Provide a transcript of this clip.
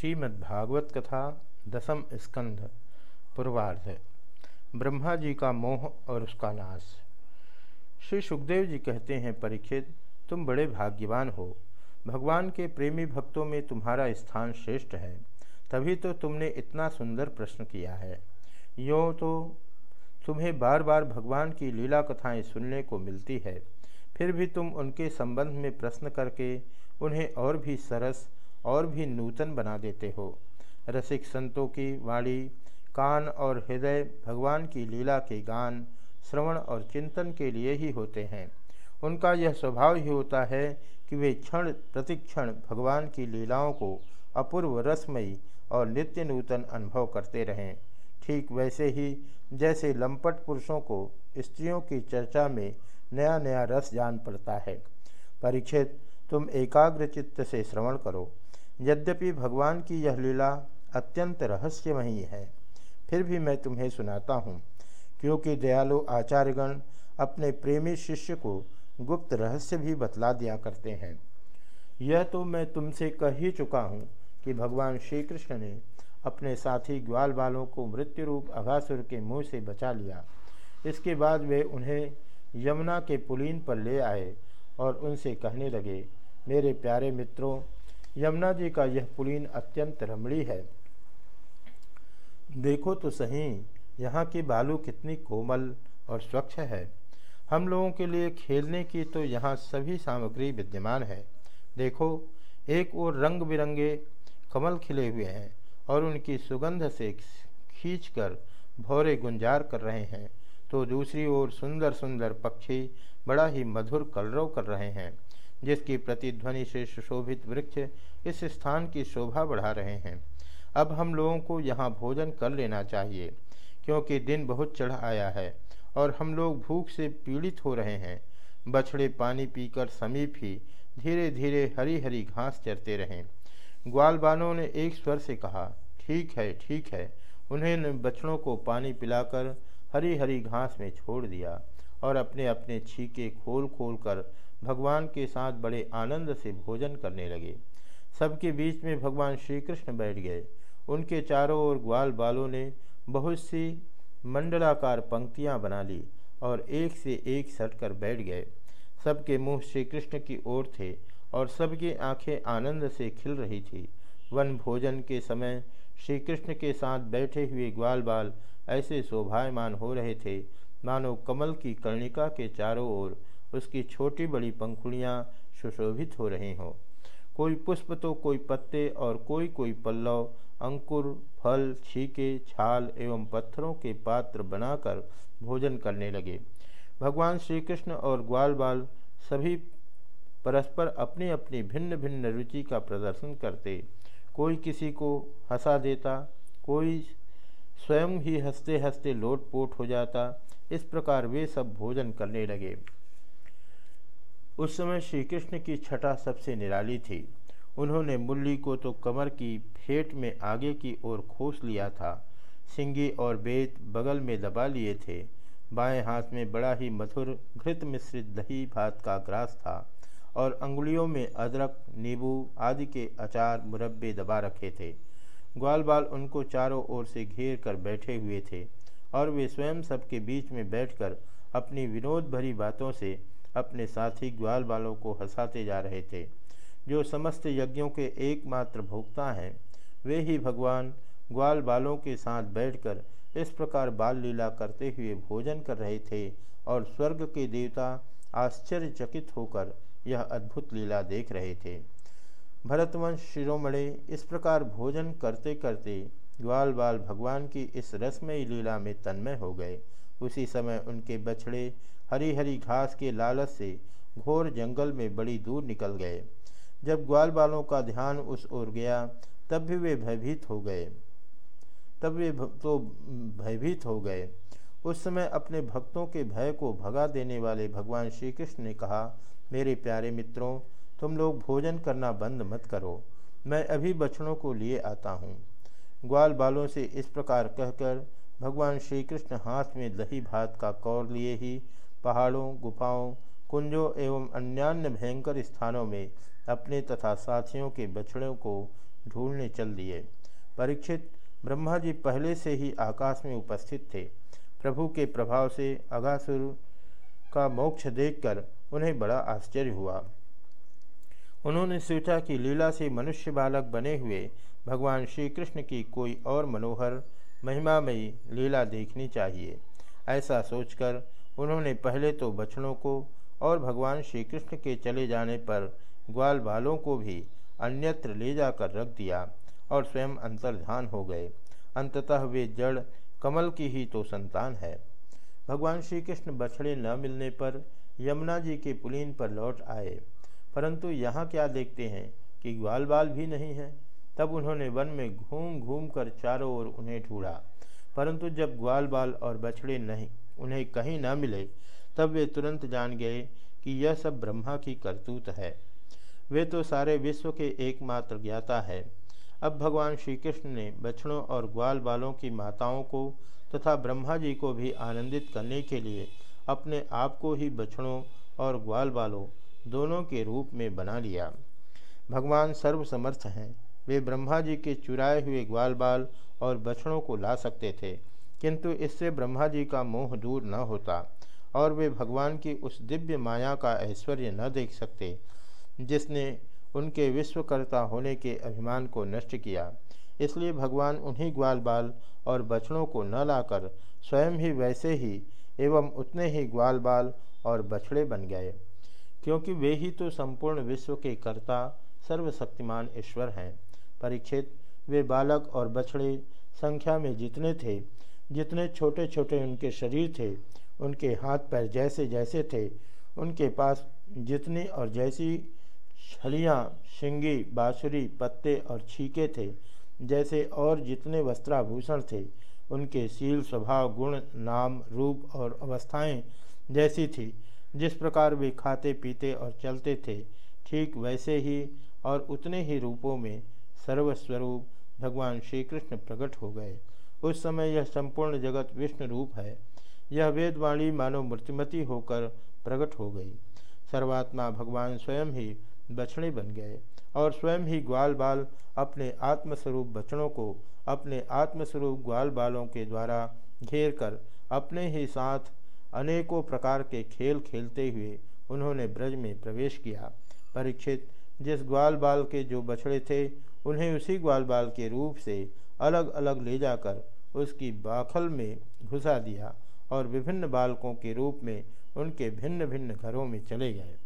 श्रीमद्भागवत कथा दसम स्कंध, पूर्वार्ध। ब्रह्मा जी का मोह और उसका नाश। श्री सुखदेव जी कहते हैं, परीक्षित, तुम बड़े भाग्यवान हो। भगवान के प्रेमी भक्तों में तुम्हारा स्थान श्रेष्ठ है। तभी तो तुमने इतना सुंदर प्रश्न किया है। यो तो तुम्हें बार बार भगवान की लीला कथाएँ सुनने को मिलती है। फिर भी तुम उनके संबंध में प्रश्न करके उन्हें और भी सरस और भी नूतन बना देते हो। रसिक संतों की वाणी, कान और हृदय भगवान की लीला के गान श्रवण और चिंतन के लिए ही होते हैं। उनका यह स्वभाव ही होता है कि वे क्षण प्रतिक्षण भगवान की लीलाओं को अपूर्व रसमयी और नित्य नूतन अनुभव करते रहें। ठीक वैसे ही जैसे लंपट पुरुषों को स्त्रियों की चर्चा में नया नया रस जान पड़ता है। परीक्षित, तुम एकाग्र चित्त से श्रवण करो। यद्यपि भगवान की यह लीला अत्यंत रहस्यमयी है, फिर भी मैं तुम्हें सुनाता हूँ, क्योंकि दयालु आचार्यगण अपने प्रेमी शिष्य को गुप्त रहस्य भी बतला दिया करते हैं। यह तो मैं तुमसे कह ही चुका हूँ कि भगवान श्री कृष्ण ने अपने साथी ग्वाल बालों को मृत्यु रूप अघासुर के मुँह से बचा लिया। इसके बाद वे उन्हें यमुना के पुलीन पर ले आए और उनसे कहने लगे, मेरे प्यारे मित्रों यमुना जी का यह पुलीन अत्यंत रमणी है। देखो तो सही, यहाँ की बालू कितनी कोमल और स्वच्छ है। हम लोगों के लिए खेलने की तो यहाँ सभी सामग्री विद्यमान है। देखो, एक और रंग बिरंगे कमल खिले हुए हैं और उनकी सुगंध से खींचकर भौरे गुंजार कर रहे हैं तो दूसरी ओर सुंदर सुंदर पक्षी बड़ा ही मधुर कलरव कर रहे हैं। जिसकी प्रतिध्वनि से सुशोभित वृक्ष इस स्थान की शोभा बढ़ा रहे हैं। अब हम लोगों को यहाँ भोजन कर लेना चाहिए, क्योंकि दिन बहुत चढ़ आया है और हम लोग भूख से पीड़ित हो रहे हैं। बछड़े पानी पीकर समीप ही धीरे धीरे हरी हरी घास चरते रहें। ग्वालबानों ने एक स्वर से कहा, ठीक है ठीक है। उन्होंने बछड़ों को पानी पिलाकर हरी हरी घास में छोड़ दिया और अपने अपने छीके खोल खोल कर भगवान के साथ बड़े आनंद से भोजन करने लगे। सबके बीच में भगवान श्री कृष्ण बैठ गए। उनके चारों ओर ग्वाल बालों ने बहुत सी मंडलाकार पंक्तियाँ बना ली और एक से एक सट कर बैठ गए। सबके मुँह श्री कृष्ण की ओर थे और सबकी आँखें आनंद से खिल रही थी। वन भोजन के समय श्री कृष्ण के साथ बैठे हुए ग्वाल बाल ऐसे शोभायमान हो रहे थे। मानो कमल की कर्णिका के चारों ओर उसकी छोटी बड़ी पंखुड़ियाँ सुशोभित हो रही हों। कोई पुष्प तो कोई पत्ते और कोई कोई पल्लव, अंकुर, फल, छीके, छाल एवं पत्थरों के पात्र बनाकर भोजन करने लगे। भगवान श्री कृष्ण और ग्वाल बाल सभी परस्पर अपनी अपनी भिन्न भिन्न रुचि का प्रदर्शन करते। कोई किसी को हंसा देता, कोई स्वयं ही हँसते हँसते लोटपोट हो जाता। इस प्रकार वे सब भोजन करने लगे। उस समय श्री कृष्ण की छटा सबसे निराली थी। उन्होंने मुरली को तो कमर की फेट में आगे की ओर खोस लिया था। सिंगी और बेत बगल में दबा लिए थे। बाएँ हाथ में बड़ा ही मधुर घृत मिश्रित दही भात का ग्रास था और अंगुलियों में अदरक, नींबू आदि के अचार मुरब्बे दबा रखे थे। ग्वाल बाल उनको चारों ओर से घेर कर बैठे हुए थे और वे स्वयं सबके बीच में बैठकर अपनी विनोद भरी बातों से अपने साथी ग्वाल बालों को हंसाते जा रहे थे। जो समस्त यज्ञों के एकमात्र भोक्ता हैं, वे ही भगवान ग्वाल बालों के साथ बैठकर इस प्रकार बाल लीला करते हुए भोजन कर रहे थे और स्वर्ग के देवता आश्चर्यचकित होकर यह अद्भुत लीला देख रहे थे। भरतवंश शिरोमणे इस प्रकार भोजन करते करते ग्वाल बाल भगवान की इस रसमयी लीला में तन्मय हो गए। उसी समय उनके बछड़े हरी हरी घास के लालच से घोर जंगल में बड़ी दूर निकल गए। जब ग्वाल बालों का ध्यान उस ओर गया, तब भी वे भयभीत हो गए। तब वे तो भयभीत हो गए। उस समय अपने भक्तों के भय को भगा देने वाले भगवान श्री कृष्ण ने कहा, मेरे प्यारे मित्रों, तुम लोग भोजन करना बंद मत करो। मैं अभी बछड़ों को लिए आता हूँ। ग्वाल बालों से इस प्रकार कहकर भगवान श्री कृष्ण हाथ में दही भात का कौर लिए ही पहाड़ों, गुफाओं, कुंजों एवं अन्यान्य भयंकर स्थानों में अपने तथा साथियों के बछड़ों को ढूँढने चल दिए। परीक्षित ब्रह्मा जी पहले से ही आकाश में उपस्थित थे। प्रभु के प्रभाव से अगासुर का मोक्ष देखकर उन्हें बड़ा आश्चर्य हुआ। उन्होंने सोचा कि लीला से मनुष्य बालक बने हुए भगवान श्री कृष्ण की कोई और मनोहर महिमामयी लीला देखनी चाहिए। ऐसा सोचकर उन्होंने पहले तो बछड़ों को और भगवान श्री कृष्ण के चले जाने पर ग्वाल बालों को भी अन्यत्र ले जाकर रख दिया और स्वयं अंतर्धान हो गए। अंततः वे जड़ कमल की ही तो संतान है। भगवान श्री कृष्ण बछड़े न मिलने पर यमुना जी के पुलीन पर लौट आए। परंतु यहाँ क्या देखते हैं कि ग्वाल बाल भी नहीं है? तब उन्होंने वन में घूम घूम कर चारों ओर उन्हें ढूंढा। परंतु जब ग्वाल बाल और बछड़े नहीं, उन्हें कहीं न मिले, तब वे तुरंत जान गए कि यह सब ब्रह्मा की करतूत है। वे तो सारे विश्व के एकमात्र ज्ञाता है। अब भगवान श्री कृष्ण ने बछड़ों और ग्वाल बालों की माताओं को तथा ब्रह्मा जी को भी आनंदित करने के लिए अपने आप को ही बछड़ों और ग्वाल बालों दोनों के रूप में बना लिया। भगवान सर्वसमर्थ हैं। वे ब्रह्मा जी के चुराए हुए ग्वाल बाल और बछड़ों को ला सकते थे, किंतु इससे ब्रह्मा जी का मोह दूर न होता और वे भगवान की उस दिव्य माया का ऐश्वर्य न देख सकते, जिसने उनके विश्वकर्ता होने के अभिमान को नष्ट किया। इसलिए भगवान उन्हीं ग्वाल बाल और बछड़ों को न लाकर स्वयं ही वैसे ही एवं उतने ही ग्वाल बाल और बछड़े बन गए, क्योंकि वे ही तो संपूर्ण विश्व के कर्ता, सर्वशक्तिमान ईश्वर हैं। परीक्षित। वे बालक और बछड़े संख्या में जितने थे, जितने छोटे छोटे उनके शरीर थे, उनके हाथ पैर जैसे जैसे थे, उनके पास जितनी और जैसी छलियाँ, शिंगी, बाँसुरी, पत्ते और छीके थे, जैसे और जितने वस्त्राभूषण थे, उनके सील स्वभाव, गुण, नाम, रूप और अवस्थाएँ जैसी थी। जिस प्रकार वे खाते पीते और चलते थे, ठीक वैसे ही और उतने ही रूपों में सर्वस्वरूप भगवान श्री कृष्ण प्रकट हो गए। उस समय यह संपूर्ण जगत विष्णु रूप है। यह वेदवाणी मानव मूर्तिमती होकर प्रकट हो गई। सर्वात्मा भगवान स्वयं ही बछड़े बन गए और स्वयं ही ग्वाल बाल अपने आत्मस्वरूप बछड़ों को अपने आत्मस्वरूप ग्वाल बालों के द्वारा घेर कर अपने ही साथ अनेकों प्रकार के खेल खेलते हुए उन्होंने ब्रज में प्रवेश किया। परीक्षित जिस ग्वाल बाल के जो बछड़े थे उन्हें उसी ग्वाल बाल के रूप से अलग अलग ले जाकर उसकी बाखल में घुसा दिया और विभिन्न बालकों के रूप में उनके भिन्न भिन्न घरों में चले गए।